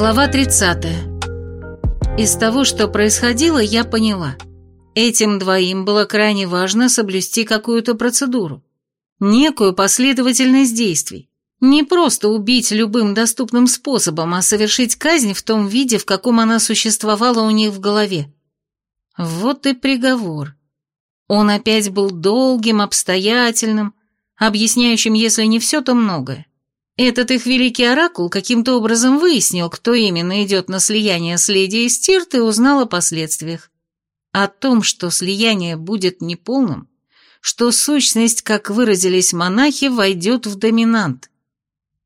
Глава 30. Из того, что происходило, я поняла. Этим двоим было крайне важно соблюсти какую-то процедуру. Некую последовательность действий. Не просто убить любым доступным способом, а совершить казнь в том виде, в каком она существовала у них в голове. Вот и приговор. Он опять был долгим, обстоятельным, объясняющим, если не все, то многое. Этот их великий оракул каким-то образом выяснил, кто именно идет на слияние с леди Эстирт и узнал о последствиях. О том, что слияние будет неполным, что сущность, как выразились монахи, войдет в доминант.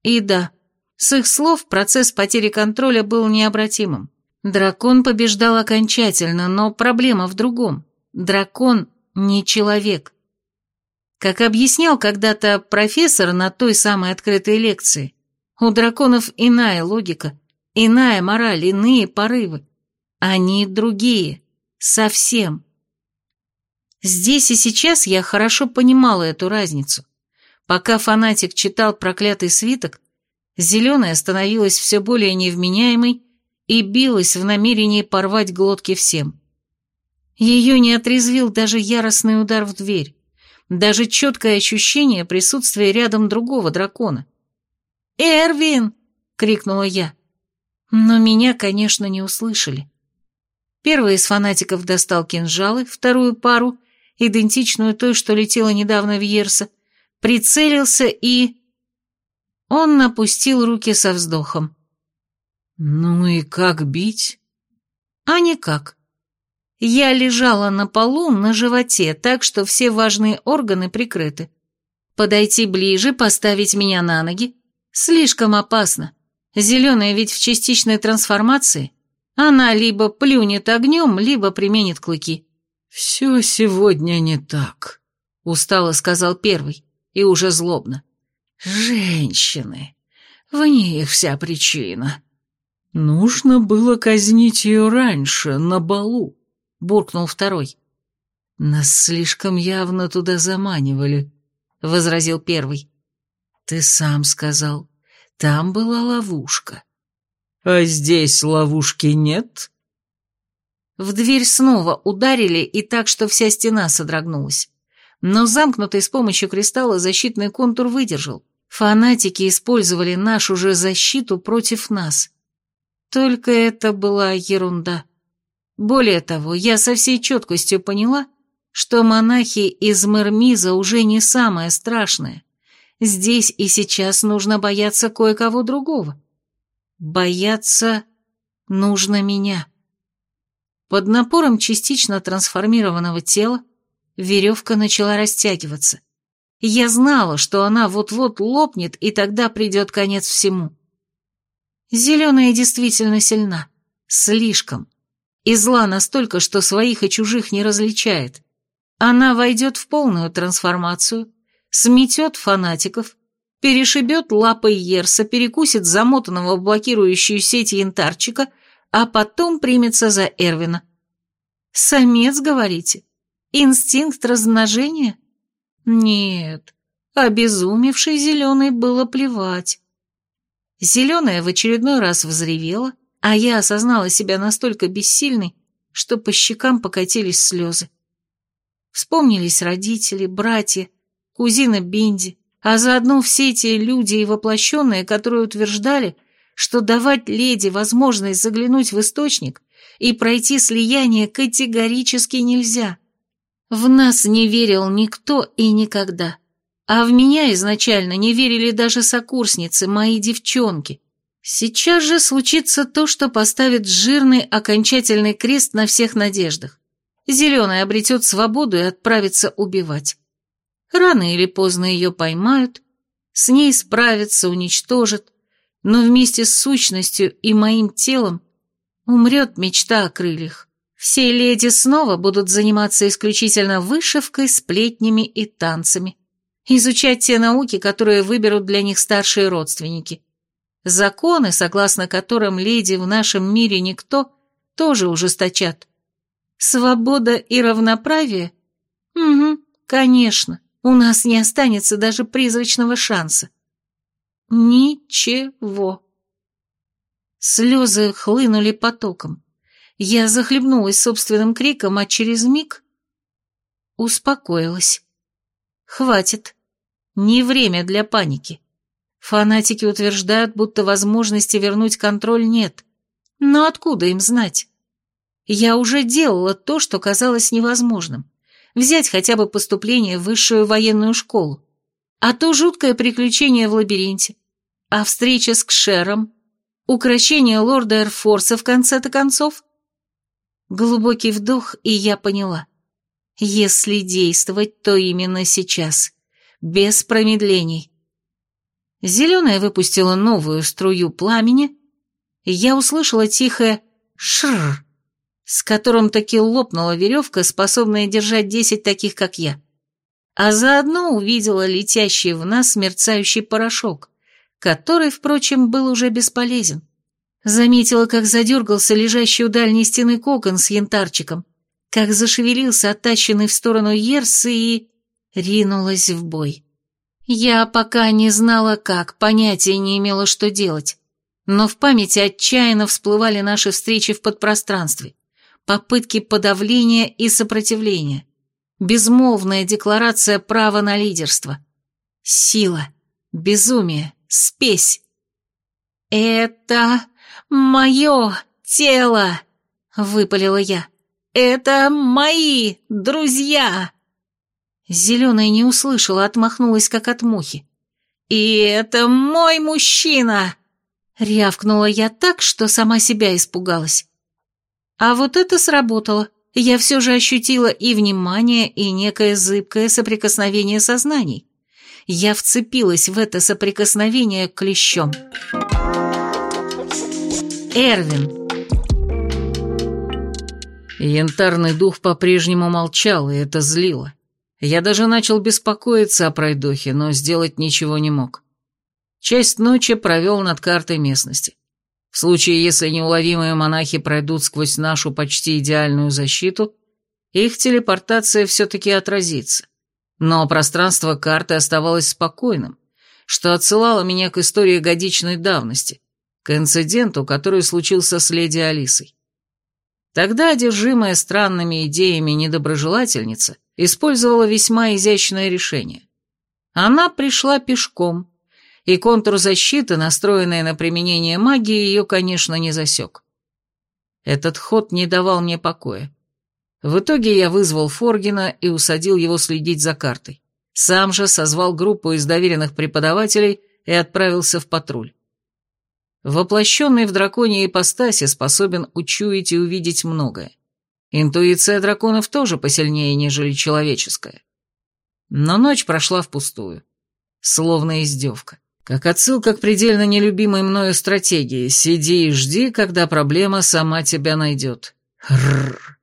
И да, с их слов процесс потери контроля был необратимым. Дракон побеждал окончательно, но проблема в другом. Дракон не человек. Как объяснял когда-то профессор на той самой открытой лекции, у драконов иная логика, иная мораль, иные порывы. Они другие. Совсем. Здесь и сейчас я хорошо понимала эту разницу. Пока фанатик читал проклятый свиток, зеленая становилась все более невменяемой и билась в намерении порвать глотки всем. Ее не отрезвил даже яростный удар в дверь даже четкое ощущение присутствия рядом другого дракона. «Эрвин!» — крикнула я. Но меня, конечно, не услышали. Первый из фанатиков достал кинжалы, вторую пару, идентичную той, что летела недавно в Ерса, прицелился и... Он напустил руки со вздохом. «Ну и как бить?» «А никак. Я лежала на полу на животе, так что все важные органы прикрыты. Подойти ближе, поставить меня на ноги? Слишком опасно. Зеленая ведь в частичной трансформации. Она либо плюнет огнем, либо применит клыки. «Все сегодня не так», — устало сказал первый, и уже злобно. «Женщины. В них вся причина. Нужно было казнить ее раньше, на балу буркнул второй. «Нас слишком явно туда заманивали», — возразил первый. «Ты сам сказал, там была ловушка». «А здесь ловушки нет?» В дверь снова ударили, и так, что вся стена содрогнулась. Но замкнутый с помощью кристалла защитный контур выдержал. Фанатики использовали нашу же защиту против нас. Только это была ерунда. Более того, я со всей четкостью поняла, что монахи из Мермиза уже не самое страшное. Здесь и сейчас нужно бояться кое-кого другого. Бояться нужно меня. Под напором частично трансформированного тела веревка начала растягиваться. Я знала, что она вот-вот лопнет, и тогда придет конец всему. Зеленая действительно сильна. Слишком. И зла настолько, что своих и чужих не различает. Она войдет в полную трансформацию, сметет фанатиков, перешибет лапой Ерса, перекусит замотанного в блокирующую сеть янтарчика, а потом примется за Эрвина. Самец, говорите? Инстинкт размножения? Нет, обезумевший зеленый было плевать. Зеленая в очередной раз взревела, а я осознала себя настолько бессильной, что по щекам покатились слезы. Вспомнились родители, братья, кузина Бинди, а заодно все эти люди и воплощенные, которые утверждали, что давать леди возможность заглянуть в источник и пройти слияние категорически нельзя. В нас не верил никто и никогда. А в меня изначально не верили даже сокурсницы, мои девчонки, Сейчас же случится то, что поставит жирный окончательный крест на всех надеждах. Зеленый обретет свободу и отправится убивать. Рано или поздно ее поймают, с ней справятся, уничтожат, но вместе с сущностью и моим телом умрет мечта о крыльях. Все леди снова будут заниматься исключительно вышивкой, сплетнями и танцами, изучать те науки, которые выберут для них старшие родственники – Законы, согласно которым леди в нашем мире никто, тоже ужесточат. Свобода и равноправие? Угу, конечно. У нас не останется даже призрачного шанса. Ничего. Слезы хлынули потоком. Я захлебнулась собственным криком, а через миг успокоилась. Хватит. Не время для паники. Фанатики утверждают, будто возможности вернуть контроль нет. Но откуда им знать? Я уже делала то, что казалось невозможным. Взять хотя бы поступление в высшую военную школу. А то жуткое приключение в лабиринте. А встреча с Кшером. Укращение лорда Эрфорса в конце-то концов. Глубокий вдох, и я поняла. Если действовать, то именно сейчас. Без промедлений. Зеленая выпустила новую струю пламени, и я услышала тихое «шррр», с которым таки лопнула веревка, способная держать десять таких, как я. А заодно увидела летящий в нас мерцающий порошок, который, впрочем, был уже бесполезен. Заметила, как задергался лежащий у дальней стены кокон с янтарчиком, как зашевелился оттащенный в сторону Ерсы и... ринулась в бой. Я пока не знала как, понятия не имела, что делать. Но в памяти отчаянно всплывали наши встречи в подпространстве, попытки подавления и сопротивления, безмолвная декларация права на лидерство. Сила, безумие, спесь. «Это мое тело!» — выпалила я. «Это мои друзья!» Зеленая не услышала, отмахнулась, как от мухи. «И это мой мужчина!» Рявкнула я так, что сама себя испугалась. А вот это сработало. Я все же ощутила и внимание, и некое зыбкое соприкосновение сознаний. Я вцепилась в это соприкосновение клещом. Эрвин. Янтарный дух по-прежнему молчал, и это злило. Я даже начал беспокоиться о пройдохе, но сделать ничего не мог. Часть ночи провел над картой местности. В случае, если неуловимые монахи пройдут сквозь нашу почти идеальную защиту, их телепортация все-таки отразится. Но пространство карты оставалось спокойным, что отсылало меня к истории годичной давности, к инциденту, который случился с леди Алисой. Тогда одержимая странными идеями недоброжелательница использовала весьма изящное решение. Она пришла пешком, и контур защиты, настроенный на применение магии, ее, конечно, не засек. Этот ход не давал мне покоя. В итоге я вызвал Форгина и усадил его следить за картой. Сам же созвал группу из доверенных преподавателей и отправился в патруль. Воплощенный в драконьей ипостаси способен учуять и увидеть многое. Интуиция драконов тоже посильнее, нежели человеческая. Но ночь прошла впустую. Словно издевка. Как отсылка к предельно нелюбимой мною стратегии «сиди и жди, когда проблема сама тебя найдет». Рррр.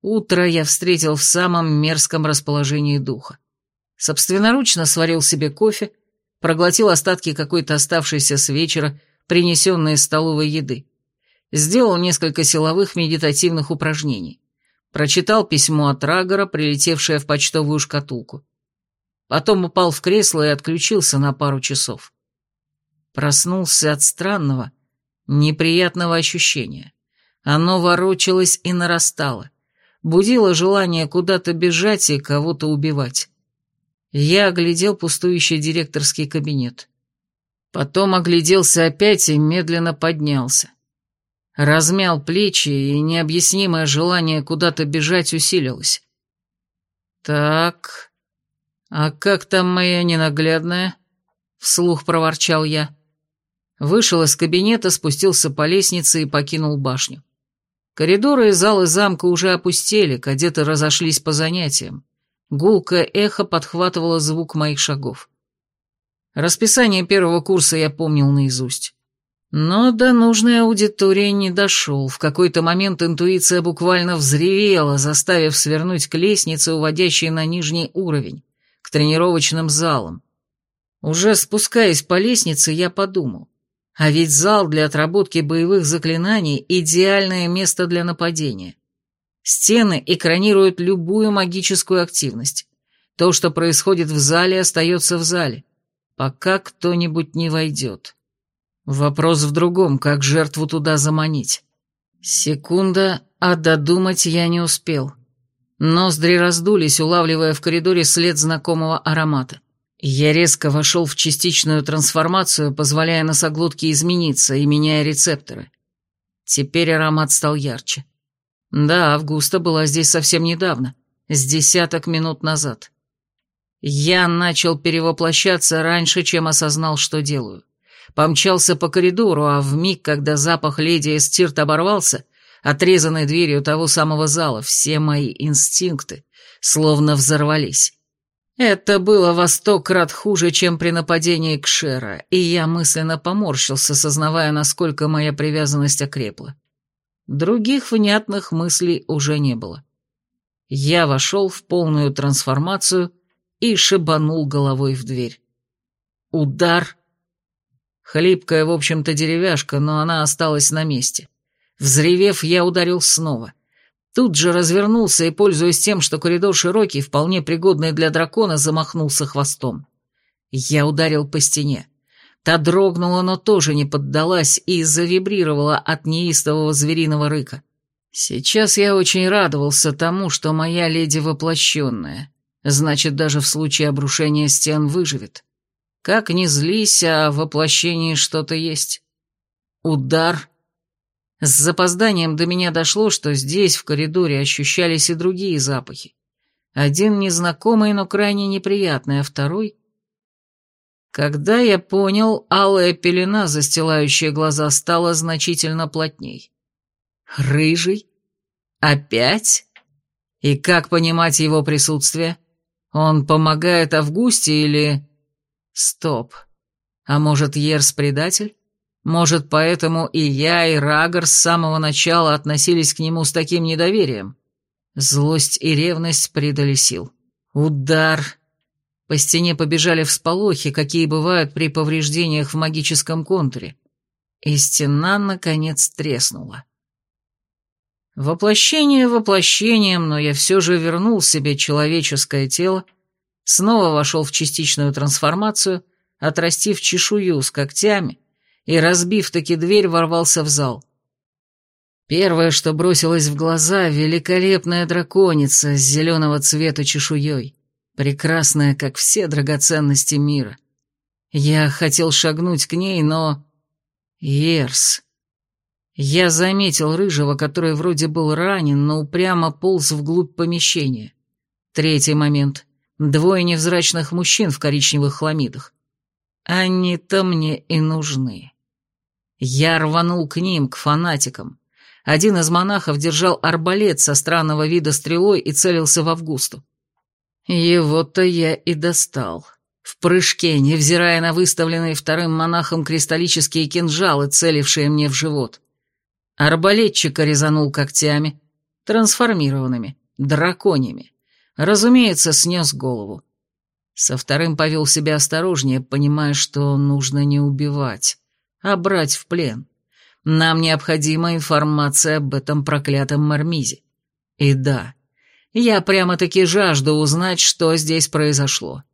Утро я встретил в самом мерзком расположении духа. Собственноручно сварил себе кофе, проглотил остатки какой-то оставшейся с вечера принесенной из столовой еды. Сделал несколько силовых медитативных упражнений. Прочитал письмо от Рагора, прилетевшее в почтовую шкатулку. Потом упал в кресло и отключился на пару часов. Проснулся от странного, неприятного ощущения. Оно ворочалось и нарастало. Будило желание куда-то бежать и кого-то убивать. Я оглядел пустующий директорский кабинет. Потом огляделся опять и медленно поднялся. Размял плечи, и необъяснимое желание куда-то бежать усилилось. «Так, а как там моя ненаглядная?» — вслух проворчал я. Вышел из кабинета, спустился по лестнице и покинул башню. Коридоры и залы замка уже опустели, кадеты разошлись по занятиям. Гулкое эхо подхватывало звук моих шагов. Расписание первого курса я помнил наизусть. Но до нужной аудитории не дошел. В какой-то момент интуиция буквально взревела, заставив свернуть к лестнице, уводящей на нижний уровень, к тренировочным залам. Уже спускаясь по лестнице, я подумал. А ведь зал для отработки боевых заклинаний – идеальное место для нападения. Стены экранируют любую магическую активность. То, что происходит в зале, остается в зале пока кто-нибудь не войдет. Вопрос в другом, как жертву туда заманить. Секунда, а додумать я не успел. Ноздри раздулись, улавливая в коридоре след знакомого аромата. Я резко вошел в частичную трансформацию, позволяя носоглотке измениться и меняя рецепторы. Теперь аромат стал ярче. Да, Августа была здесь совсем недавно, с десяток минут назад. Я начал перевоплощаться раньше, чем осознал, что делаю. Помчался по коридору, а в миг, когда запах леди Эстирт оборвался, отрезанной дверью того самого зала, все мои инстинкты словно взорвались. Это было во сто крат хуже, чем при нападении Кшера, и я мысленно поморщился, сознавая, насколько моя привязанность окрепла. Других внятных мыслей уже не было. Я вошел в полную трансформацию и шибанул головой в дверь. Удар. Хлипкая, в общем-то, деревяшка, но она осталась на месте. Взревев, я ударил снова — Тут же развернулся и, пользуясь тем, что коридор широкий, вполне пригодный для дракона, замахнулся хвостом. Я ударил по стене. Та дрогнула, но тоже не поддалась и завибрировала от неистового звериного рыка. Сейчас я очень радовался тому, что моя леди воплощенная. Значит, даже в случае обрушения стен выживет. Как ни злись, а в воплощении что-то есть. Удар, с запозданием до меня дошло, что здесь, в коридоре, ощущались и другие запахи. Один незнакомый, но крайне неприятный, а второй... Когда я понял, алая пелена, застилающая глаза, стала значительно плотней. Рыжий? Опять? И как понимать его присутствие? Он помогает Августе или... Стоп. А может, Ерс предатель? Может, поэтому и я, и Рагор с самого начала относились к нему с таким недоверием? Злость и ревность придали сил. Удар. По стене побежали всполохи, какие бывают при повреждениях в магическом контуре. И стена, наконец, треснула. Воплощение воплощением, но я все же вернул себе человеческое тело, снова вошел в частичную трансформацию, отрастив чешую с когтями, и, разбив таки дверь, ворвался в зал. Первое, что бросилось в глаза, великолепная драконица с зеленого цвета чешуей, прекрасная, как все драгоценности мира. Я хотел шагнуть к ней, но... Ерс. Я заметил рыжего, который вроде был ранен, но упрямо полз вглубь помещения. Третий момент. Двое невзрачных мужчин в коричневых хламидах. Они-то мне и нужны. Я рванул к ним, к фанатикам. Один из монахов держал арбалет со странного вида стрелой и целился в Августу. Его-то я и достал. В прыжке, невзирая на выставленные вторым монахом кристаллические кинжалы, целившие мне в живот. Арбалетчика резанул когтями, трансформированными, драконьями. Разумеется, снес голову. Со вторым повел себя осторожнее, понимая, что нужно не убивать а брать в плен. Нам необходима информация об этом проклятом Мармизе. И да, я прямо-таки жажду узнать, что здесь произошло.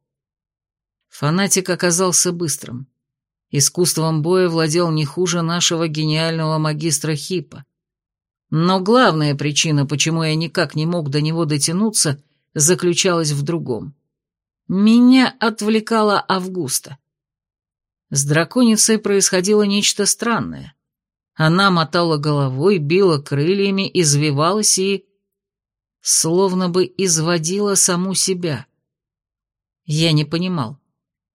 Фанатик оказался быстрым. Искусством боя владел не хуже нашего гениального магистра Хипа. Но главная причина, почему я никак не мог до него дотянуться, заключалась в другом. Меня отвлекала Августа. С драконицей происходило нечто странное. Она мотала головой, била крыльями, извивалась и... словно бы изводила саму себя. Я не понимал.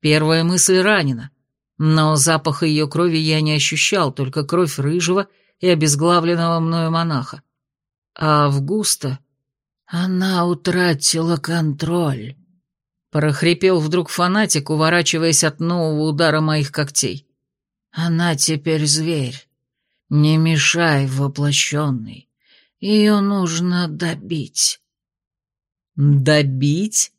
Первая мысль ранена, но запаха ее крови я не ощущал, только кровь рыжего и обезглавленного мною монаха. А Августа... Она утратила контроль прохрипел вдруг фанатик, уворачиваясь от нового удара моих когтей. «Она теперь зверь. Не мешай, воплощенный. Ее нужно добить». «Добить?»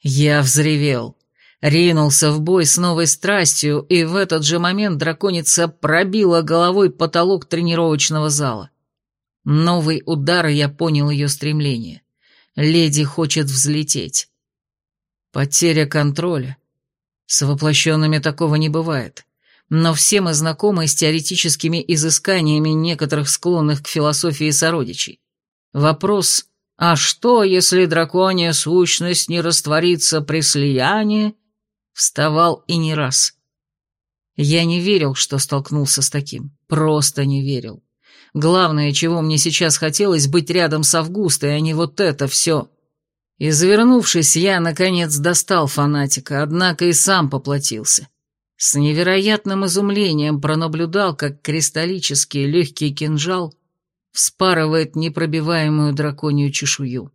Я взревел, ринулся в бой с новой страстью, и в этот же момент драконица пробила головой потолок тренировочного зала. Новый удар, и я понял ее стремление. Леди хочет взлететь. Потеря контроля. С воплощенными такого не бывает. но все мы знакомы с теоретическими изысканиями некоторых склонных к философии сородичей. Вопрос «А что, если драконья сущность не растворится при слиянии?» вставал и не раз. Я не верил, что столкнулся с таким. Просто не верил. Главное, чего мне сейчас хотелось, быть рядом с Августой, а не вот это все. И завернувшись, я, наконец, достал фанатика, однако и сам поплатился. С невероятным изумлением пронаблюдал, как кристаллический легкий кинжал вспарывает непробиваемую драконью чешую.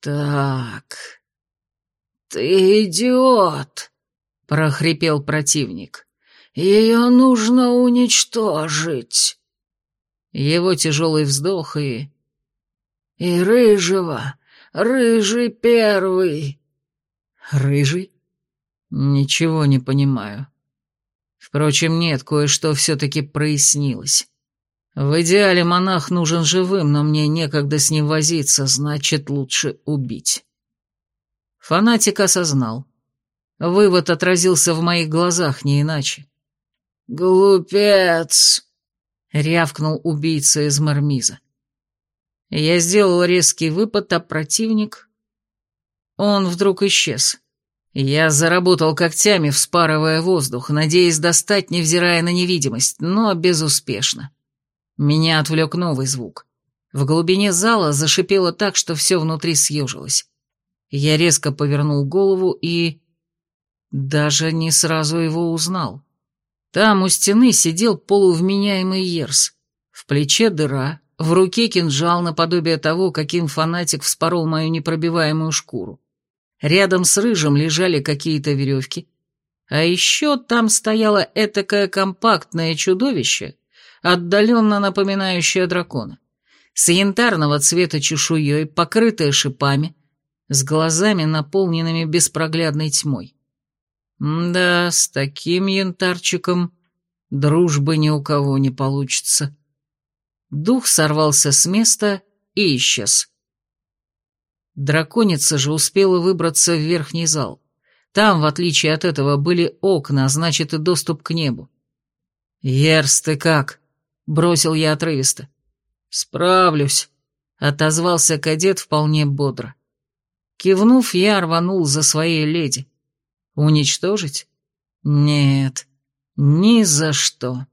«Так, ты идиот!» — прохрипел противник. «Ее нужно уничтожить!» Его тяжелый вздох и... «И рыжего! Рыжий первый!» «Рыжий?» «Ничего не понимаю. Впрочем, нет, кое-что все-таки прояснилось. В идеале монах нужен живым, но мне некогда с ним возиться, значит, лучше убить». Фанатик осознал. Вывод отразился в моих глазах, не иначе. «Глупец!» — рявкнул убийца из мармиза. Я сделал резкий выпад, а противник... Он вдруг исчез. Я заработал когтями, вспарывая воздух, надеясь достать, невзирая на невидимость, но безуспешно. Меня отвлек новый звук. В глубине зала зашипело так, что все внутри съежилось. Я резко повернул голову и... Даже не сразу его узнал. Там у стены сидел полувменяемый Ерс. В плече дыра, в руке кинжал наподобие того, каким фанатик вспорол мою непробиваемую шкуру. Рядом с рыжим лежали какие-то веревки. А еще там стояло этакое компактное чудовище, отдаленно напоминающее дракона, с янтарного цвета чешуей, покрытое шипами, с глазами, наполненными беспроглядной тьмой. Да, с таким янтарчиком дружбы ни у кого не получится. Дух сорвался с места и исчез. Драконица же успела выбраться в верхний зал. Там, в отличие от этого, были окна, значит и доступ к небу. «Ерс, ты как?» — бросил я отрывисто. «Справлюсь», — отозвался кадет вполне бодро. Кивнув, я рванул за своей леди. «Уничтожить? Нет, ни за что».